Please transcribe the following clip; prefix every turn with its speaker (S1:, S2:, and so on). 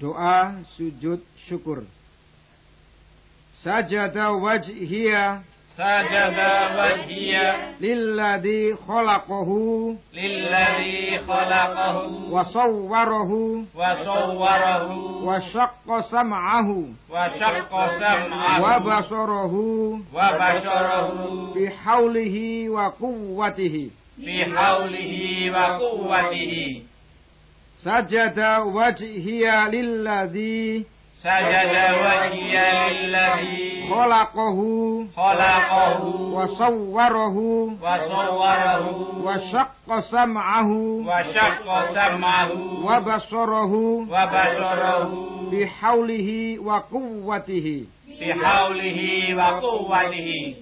S1: Doa sujud syukur. Sajada wajhiya
S2: سجد وجهي
S1: للذي خلقه
S2: للذي خلقه
S1: وصوره
S2: وصوره
S1: وشق سمعه
S2: وشق سمعه
S1: وبصره
S2: وبشره
S1: بحوله وقوته
S2: بحوله وقوته
S1: سجد وجهي للذي
S2: سجد وجهي للذي
S1: خلقه
S2: خلقه
S1: وصوره
S2: وصوره
S1: وشق سمعه
S2: وشق سمعه
S1: وبصره
S2: وبشره
S1: بحوله وقوته
S2: بحوله وقوته